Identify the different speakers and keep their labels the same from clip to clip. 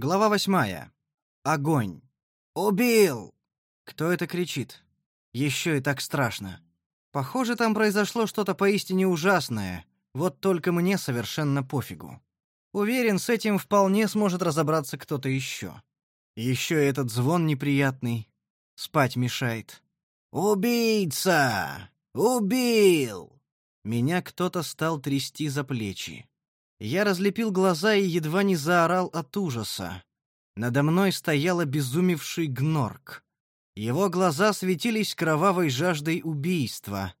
Speaker 1: Глава восьмая. Огонь. «Убил!» Кто это кричит? Еще и так страшно. Похоже, там произошло что-то поистине ужасное, вот только мне совершенно пофигу. Уверен, с этим вполне сможет разобраться кто-то еще. Еще этот звон неприятный. Спать мешает. «Убийца! Убил!» Меня кто-то стал трясти за плечи. Я разлепил глаза и едва не заорал от ужаса. Надо мной стоял обезумевший гнорк. Его глаза светились кровавой жаждой убийства.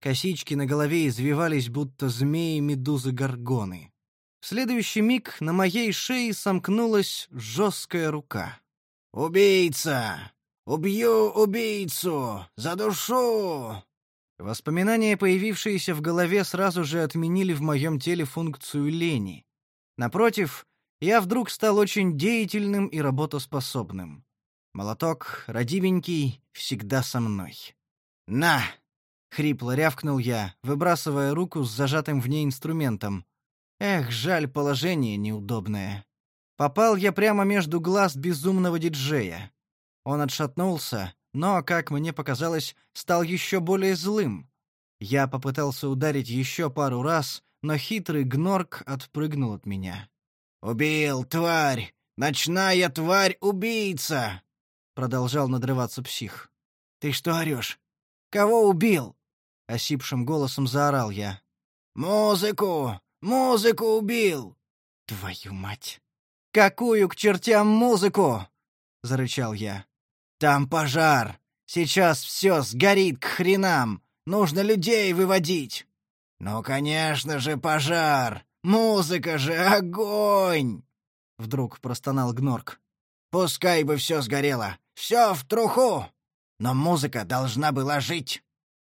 Speaker 1: Косички на голове извивались, будто змеи-медузы-горгоны. В следующий миг на моей шее сомкнулась жесткая рука. «Убийца! Убью убийцу! За душу!» Воспоминания, появившиеся в голове, сразу же отменили в моем теле функцию лени. Напротив, я вдруг стал очень деятельным и работоспособным. Молоток, родименький, всегда со мной. «На!» — хрипло рявкнул я, выбрасывая руку с зажатым в ней инструментом. Эх, жаль, положение неудобное. Попал я прямо между глаз безумного диджея. Он отшатнулся, но, как мне показалось, стал еще более злым. Я попытался ударить еще пару раз, но хитрый гнорк отпрыгнул от меня. «Убил, тварь! Ночная тварь-убийца!» продолжал надрываться псих. Ты что орешь? Кого убил? осипшим голосом заорал я. Музыку! Музыку убил! Твою мать! Какую к чертям музыку? зарычал я. Там пожар. Сейчас все сгорит к хренам. Нужно людей выводить. Ну, конечно же, пожар. Музыка же огонь. Вдруг простонал Гнорк. Пускай бы все сгорело. Все в труху! Но музыка должна была жить!»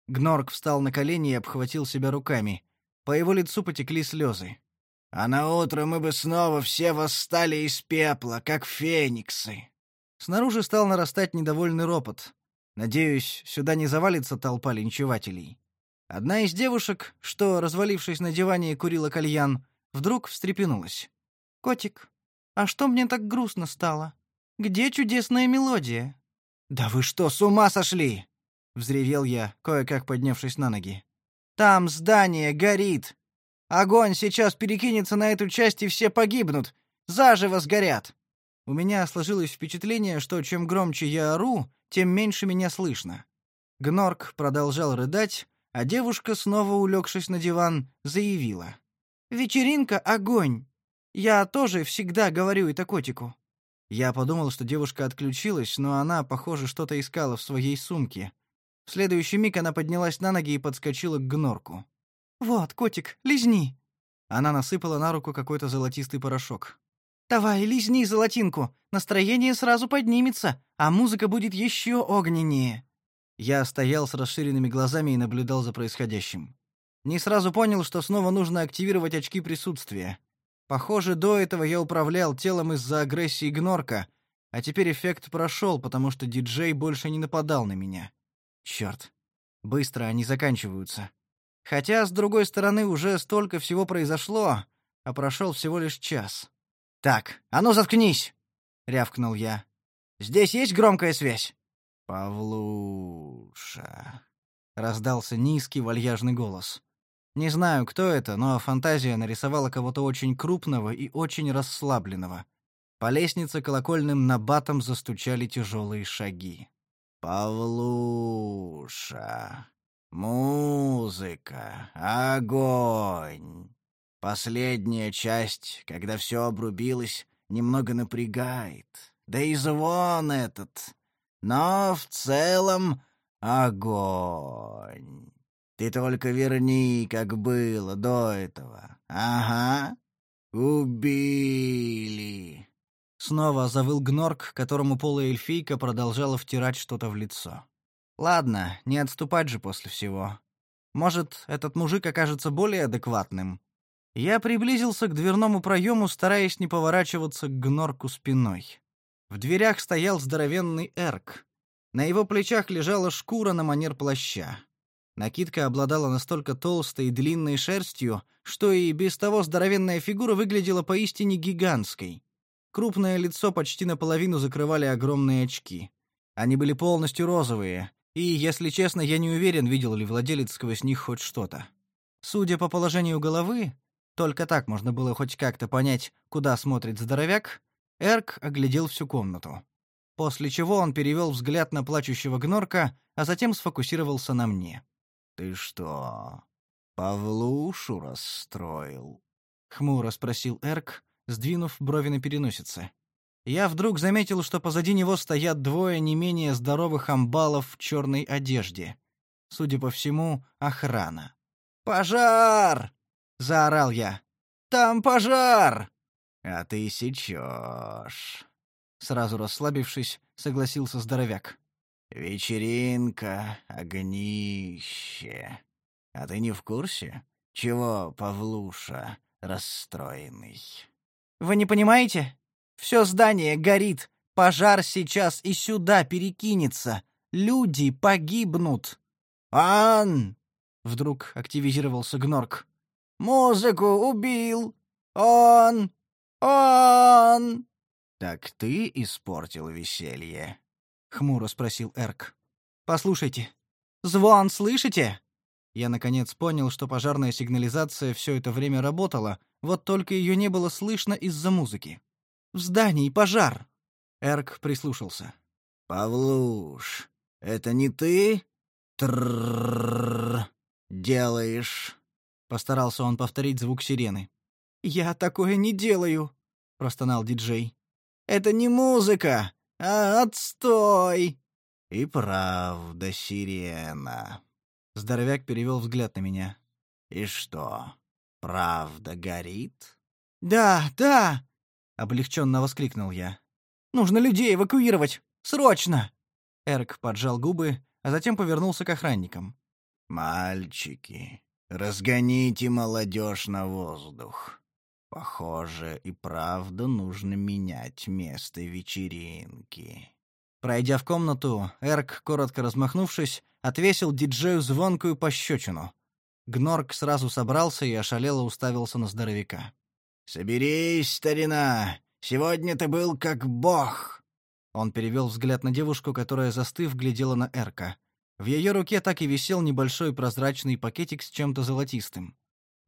Speaker 1: Гнорк встал на колени и обхватил себя руками. По его лицу потекли слезы. «А на утро мы бы снова все восстали из пепла, как фениксы!» Снаружи стал нарастать недовольный ропот. Надеюсь, сюда не завалится толпа линчевателей. Одна из девушек, что, развалившись на диване, курила кальян, вдруг встрепенулась. «Котик, а что мне так грустно стало?» Где чудесная мелодия?» «Да вы что, с ума сошли?» — взревел я, кое-как поднявшись на ноги. «Там здание горит! Огонь сейчас перекинется на эту часть, и все погибнут! Заживо сгорят!» У меня сложилось впечатление, что чем громче я ору, тем меньше меня слышно. Гнорк продолжал рыдать, а девушка, снова улегшись на диван, заявила. «Вечеринка — огонь! Я тоже всегда говорю это котику. Я подумал, что девушка отключилась, но она, похоже, что-то искала в своей сумке. В следующий миг она поднялась на ноги и подскочила к гнорку. «Вот, котик, лизни!» Она насыпала на руку какой-то золотистый порошок. «Давай, лизни золотинку, настроение сразу поднимется, а музыка будет еще огненнее». Я стоял с расширенными глазами и наблюдал за происходящим. Не сразу понял, что снова нужно активировать очки присутствия. Похоже, до этого я управлял телом из-за агрессии Гнорка, а теперь эффект прошел, потому что диджей больше не нападал на меня. Черт. Быстро они заканчиваются. Хотя, с другой стороны, уже столько всего произошло, а прошел всего лишь час. «Так, а ну заткнись!» — рявкнул я. «Здесь есть громкая связь?» «Павлуша...» — раздался низкий вальяжный голос. Не знаю, кто это, но фантазия нарисовала кого-то очень крупного и очень расслабленного. По лестнице колокольным набатом застучали тяжелые шаги. «Павлуша! Музыка! Огонь!» Последняя часть, когда все обрубилось, немного напрягает. Да и звон этот. Но в целом огонь. Ты только верни, как было до этого. Ага. Убили. Снова завыл гнорк, которому полуэльфийка продолжала втирать что-то в лицо. Ладно, не отступать же после всего. Может, этот мужик окажется более адекватным. Я приблизился к дверному проему, стараясь не поворачиваться к гнорку спиной. В дверях стоял здоровенный эрк. На его плечах лежала шкура на манер плаща. Накидка обладала настолько толстой и длинной шерстью, что и без того здоровенная фигура выглядела поистине гигантской. Крупное лицо почти наполовину закрывали огромные очки. Они были полностью розовые, и, если честно, я не уверен, видел ли владелец сквозь них хоть что-то. Судя по положению головы, только так можно было хоть как-то понять, куда смотрит здоровяк, Эрк оглядел всю комнату. После чего он перевел взгляд на плачущего гнорка, а затем сфокусировался на мне. «Ты что, Павлушу расстроил?» — хмуро спросил Эрк, сдвинув брови на переносице. Я вдруг заметил, что позади него стоят двое не менее здоровых амбалов в черной одежде. Судя по всему, охрана. «Пожар!» — заорал я. «Там пожар!» «А ты сечешь!» Сразу расслабившись, согласился здоровяк. «Вечеринка, огнище. А ты не в курсе? Чего, Павлуша, расстроенный?» «Вы не понимаете? Все здание горит. Пожар сейчас и сюда перекинется. Люди погибнут». «Ан!» — вдруг активизировался Гнорк. «Музыку убил! Он! Он!» «Так ты испортил веселье?» — хмуро спросил Эрк. «Послушайте. Звон слышите?» Я наконец понял, что пожарная сигнализация все это время работала, вот только ее не было слышно из-за музыки. «В здании пожар!» Эрк прислушался. «Павлуш, это не ты? Трррррр делаешь?» Постарался он повторить звук сирены. «Я такое не делаю», — простонал диджей. Это не музыка, а отстой!» «И правда, сирена». Здоровяк перевел взгляд на меня. «И что, правда горит?» «Да, да!» — облегченно воскликнул я. «Нужно людей эвакуировать! Срочно!» Эрк поджал губы, а затем повернулся к охранникам. «Мальчики, разгоните молодежь на воздух. Похоже, и правда нужно менять место вечеринки. Пройдя в комнату, Эрк, коротко размахнувшись, отвесил диджею звонкую пощечину. Гнорк сразу собрался и ошалело уставился на здоровяка. «Соберись, старина! Сегодня ты был как бог!» Он перевел взгляд на девушку, которая, застыв, глядела на Эрка. В ее руке так и висел небольшой прозрачный пакетик с чем-то золотистым.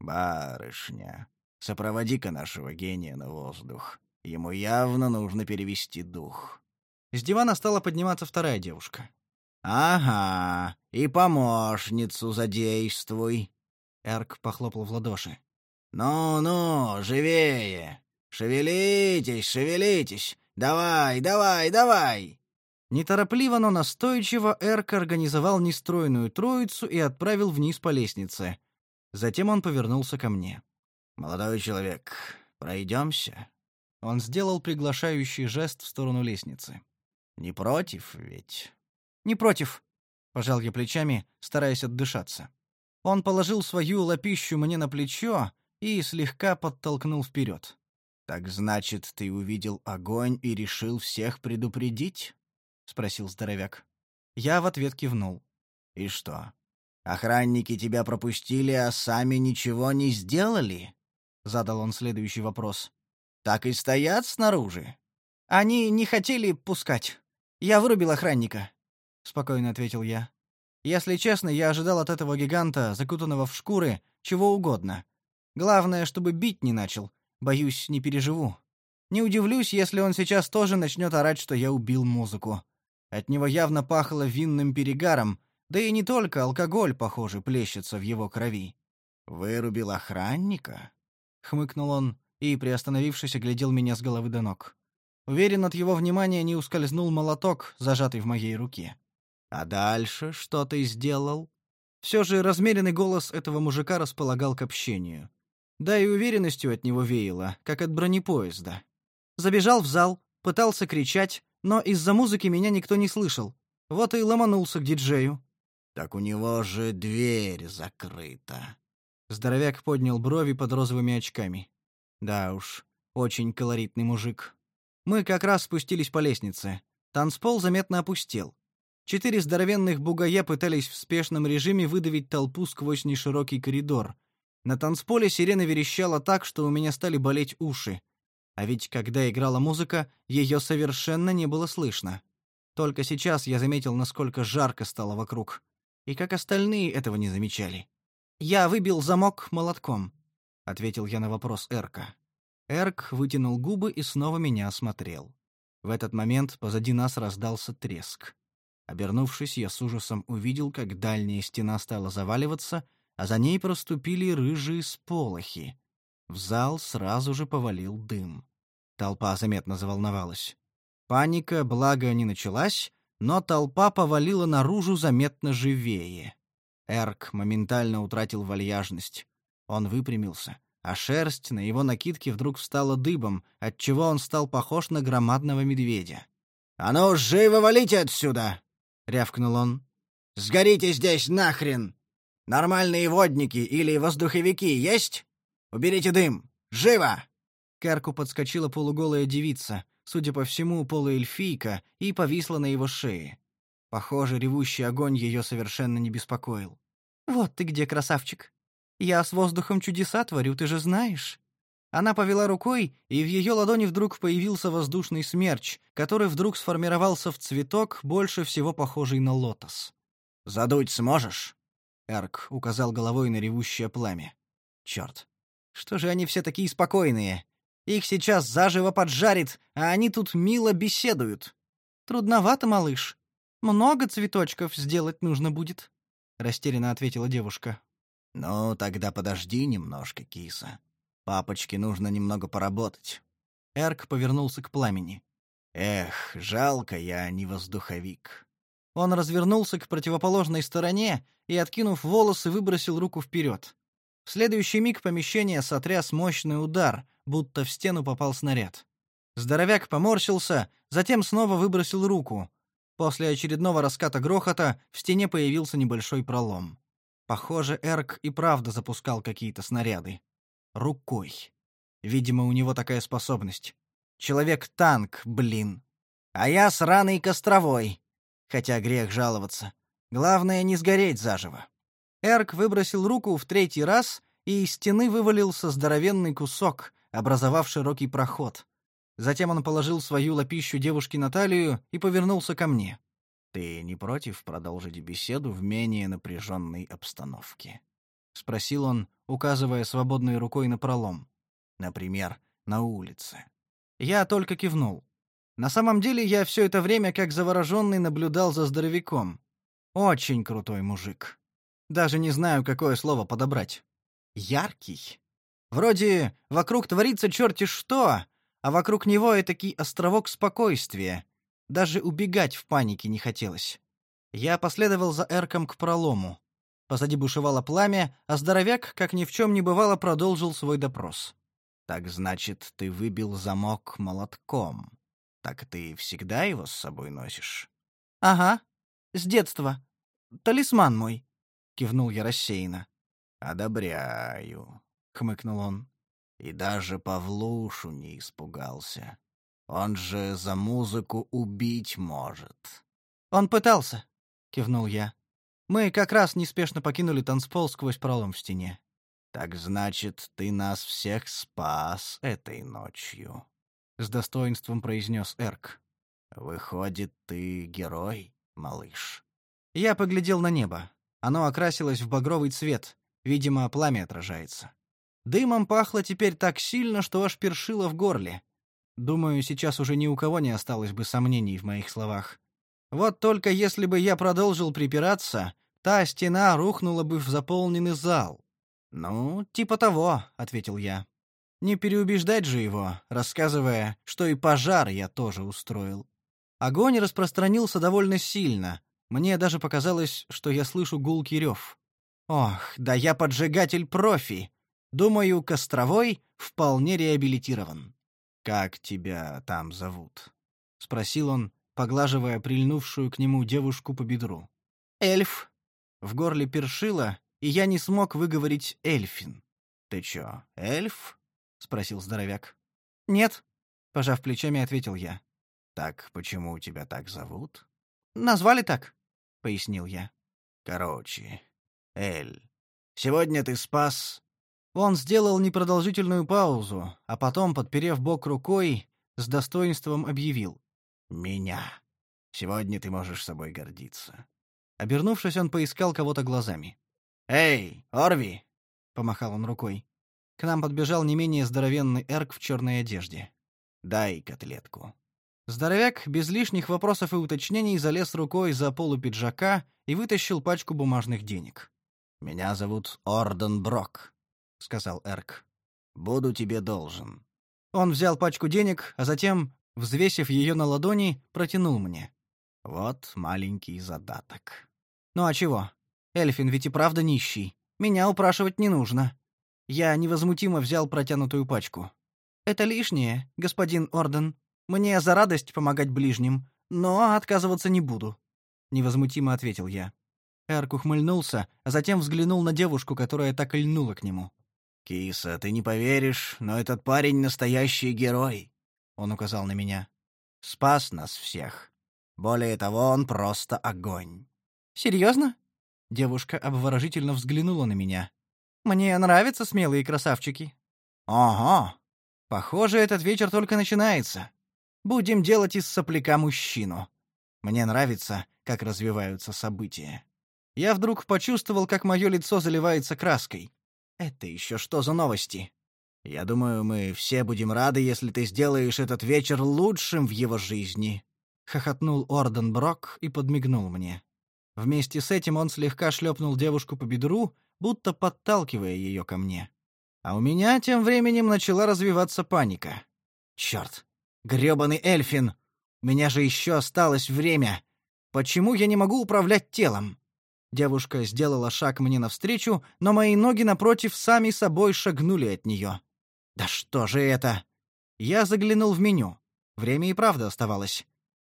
Speaker 1: «Барышня, Сопроводи-ка нашего гения на воздух. Ему явно нужно перевести дух». С дивана стала подниматься вторая девушка. «Ага, и помощницу задействуй». Эрк похлопал в ладоши. «Ну-ну, живее! Шевелитесь, шевелитесь! Давай, давай, давай!» Неторопливо, но настойчиво Эрк организовал нестройную троицу и отправил вниз по лестнице. Затем он повернулся ко мне. «Молодой человек, пройдемся?» Он сделал приглашающий жест в сторону лестницы. «Не против ведь?» «Не против», — пожал я плечами, стараясь отдышаться. Он положил свою лапищу мне на плечо и слегка подтолкнул вперед. «Так значит, ты увидел огонь и решил всех предупредить?» — спросил здоровяк. Я в ответ кивнул. «И что? Охранники тебя пропустили, а сами ничего не сделали?» — задал он следующий вопрос. «Так и стоят снаружи?» «Они не хотели пускать. Я вырубил охранника», — спокойно ответил я. «Если честно, я ожидал от этого гиганта, закутанного в шкуры, чего угодно. Главное, чтобы бить не начал. Боюсь, не переживу. Не удивлюсь, если он сейчас тоже начнет орать, что я убил музыку. От него явно пахло винным перегаром, да и не только алкоголь, похоже, плещется в его крови. Вырубил охранника? хмыкнул он и, приостановившись, оглядел меня с головы до ног. Уверен, от его внимания не ускользнул молоток, зажатый в моей руке. А дальше что ты сделал? Все же размеренный голос этого мужика располагал к общению. Да и уверенностью от него веяло, как от бронепоезда. Забежал в зал, пытался кричать, но из-за музыки меня никто не слышал. Вот и ломанулся к диджею. Так у него же дверь закрыта. Здоровяк поднял брови под розовыми очками. Да уж, очень колоритный мужик. Мы как раз спустились по лестнице. Танцпол заметно опустел. Четыре здоровенных бугая пытались в спешном режиме выдавить толпу сквозь неширокий коридор. На танцполе сирена верещала так, что у меня стали болеть уши. А ведь когда играла музыка, ее совершенно не было слышно. Только сейчас я заметил, насколько жарко стало вокруг. И как остальные этого не замечали. «Я выбил замок молотком», — ответил я на вопрос Эрка. Эрк вытянул губы и снова меня осмотрел. В этот момент позади нас раздался треск. Обернувшись, я с ужасом увидел, как дальняя стена стала заваливаться, а за ней проступили рыжие сполохи. В зал сразу же повалил дым. Толпа заметно заволновалась. Паника, благо, не началась, но толпа повалила наружу заметно живее. Эрк моментально утратил вальяжность. Он выпрямился, а шерсть на его накидке вдруг встала дыбом, отчего он стал похож на громадного медведя. «А ну, живо валите отсюда!» — рявкнул он. «Сгорите здесь нахрен! Нормальные водники или воздуховики есть? Уберите дым! Живо!» К Эрку подскочила полуголая девица, судя по всему, полуэльфийка, и повисла на его шее. Похоже, ревущий огонь ее совершенно не беспокоил. «Вот ты где, красавчик! Я с воздухом чудеса творю, ты же знаешь!» Она повела рукой, и в ее ладони вдруг появился воздушный смерч, который вдруг сформировался в цветок, больше всего похожий на лотос. «Задуть сможешь?» Эрк указал головой на ревущее пламя. «Черт! Что же они все такие спокойные? Их сейчас заживо поджарит, а они тут мило беседуют. Трудновато, малыш. Много цветочков сделать нужно будет», — растерянно ответила девушка. «Ну, тогда подожди немножко, киса», Папочке нужно немного поработать. Эрк повернулся к пламени. Эх, жалко я не воздуховик. Он развернулся к противоположной стороне и, откинув волосы, выбросил руку вперед. В следующий миг помещение сотряс мощный удар, будто в стену попал снаряд. Здоровяк поморщился, затем снова выбросил руку. После очередного раската грохота в стене появился небольшой пролом. Похоже, Эрк и правда запускал какие-то снаряды рукой. Видимо, у него такая способность. Человек-танк, блин. А я сраный костровой. Хотя грех жаловаться. Главное, не сгореть заживо. Эрк выбросил руку в третий раз, и из стены вывалился здоровенный кусок, образовав широкий проход. Затем он положил свою лапищу девушке на талию и повернулся ко мне. «Ты не против продолжить беседу в менее напряженной обстановке?» — спросил он, указывая свободной рукой на пролом. «Например, на улице». Я только кивнул. На самом деле я все это время как завороженный наблюдал за здоровяком. Очень крутой мужик. Даже не знаю, какое слово подобрать. Яркий. Вроде вокруг творится черти что, а вокруг него этакий островок спокойствия. Даже убегать в панике не хотелось. Я последовал за Эрком к пролому. Позади бушевало пламя, а здоровяк, как ни в чем не бывало, продолжил свой допрос. «Так значит, ты выбил замок молотком. Так ты всегда его с собой носишь?» «Ага. С детства. Талисман мой», — кивнул я рассеянно. «Одобряю», — хмыкнул он. «И даже Павлушу не испугался. Он же за музыку убить может». «Он пытался», — кивнул я. Мы как раз неспешно покинули танцпол сквозь пролом в стене. «Так значит, ты нас всех спас этой ночью», — с достоинством произнес Эрк. «Выходит, ты герой, малыш». Я поглядел на небо. Оно окрасилось в багровый цвет. Видимо, пламя отражается. Дымом пахло теперь так сильно, что аж першило в горле. Думаю, сейчас уже ни у кого не осталось бы сомнений в моих словах. Вот только если бы я продолжил припираться, та стена рухнула бы в заполненный зал. «Ну, типа того», — ответил я. «Не переубеждать же его, рассказывая, что и пожар я тоже устроил». Огонь распространился довольно сильно. Мне даже показалось, что я слышу гулкий рев. Ох, да я поджигатель профи. Думаю, Костровой вполне реабилитирован. «Как тебя там зовут?» — спросил он, поглаживая прильнувшую к нему девушку по бедру. «Эльф». В горле першило, и я не смог выговорить «эльфин». «Ты чё, эльф?» — спросил здоровяк. «Нет», — пожав плечами, ответил я. «Так почему тебя так зовут?» «Назвали так», — пояснил я. «Короче, Эль, сегодня ты спас Он сделал непродолжительную паузу, а потом, подперев бок рукой, с достоинством объявил. «Меня. Сегодня ты можешь собой гордиться». Обернувшись, он поискал кого-то глазами. «Эй, Орви!» — помахал он рукой. К нам подбежал не менее здоровенный эрк в черной одежде. «Дай котлетку». Здоровяк без лишних вопросов и уточнений залез рукой за полу пиджака и вытащил пачку бумажных денег. «Меня зовут Орден Брок», — сказал Эрк. «Буду тебе должен». Он взял пачку денег, а затем, взвесив ее на ладони, протянул мне. Вот маленький задаток. Ну а чего? Эльфин ведь и правда нищий. Меня упрашивать не нужно. Я невозмутимо взял протянутую пачку. Это лишнее, господин Орден. Мне за радость помогать ближним, но отказываться не буду, невозмутимо ответил я. Эрк ухмыльнулся, а затем взглянул на девушку, которая так и льнула к нему. «Киса, ты не поверишь, но этот парень настоящий герой», — он указал на меня. «Спас нас всех. Более того, он просто огонь». «Серьезно?» Девушка обворожительно взглянула на меня. «Мне нравятся смелые красавчики». «Ага. Похоже, этот вечер только начинается. Будем делать из сопляка мужчину. Мне нравится, как развиваются события». Я вдруг почувствовал, как мое лицо заливается краской. Это еще что за новости? Я думаю, мы все будем рады, если ты сделаешь этот вечер лучшим в его жизни, хохотнул Орден Брок и подмигнул мне. Вместе с этим он слегка шлепнул девушку по бедру, будто подталкивая ее ко мне. А у меня тем временем начала развиваться паника. Черт, грёбаный Эльфин! У меня же еще осталось время. Почему я не могу управлять телом? Девушка сделала шаг мне навстречу, но мои ноги напротив сами собой шагнули от нее. Да что же это? Я заглянул в меню. Время и правда оставалось.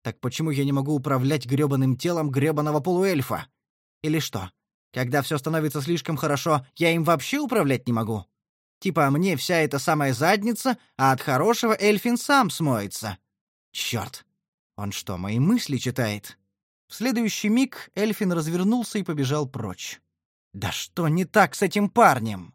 Speaker 1: Так почему я не могу управлять грёбаным телом грёбаного полуэльфа? Или что? Когда все становится слишком хорошо, я им вообще управлять не могу? Типа мне вся эта самая задница, а от хорошего эльфин сам смоется. Черт! Он что, мои мысли читает? В следующий миг Эльфин развернулся и побежал прочь. «Да что не так с этим парнем?»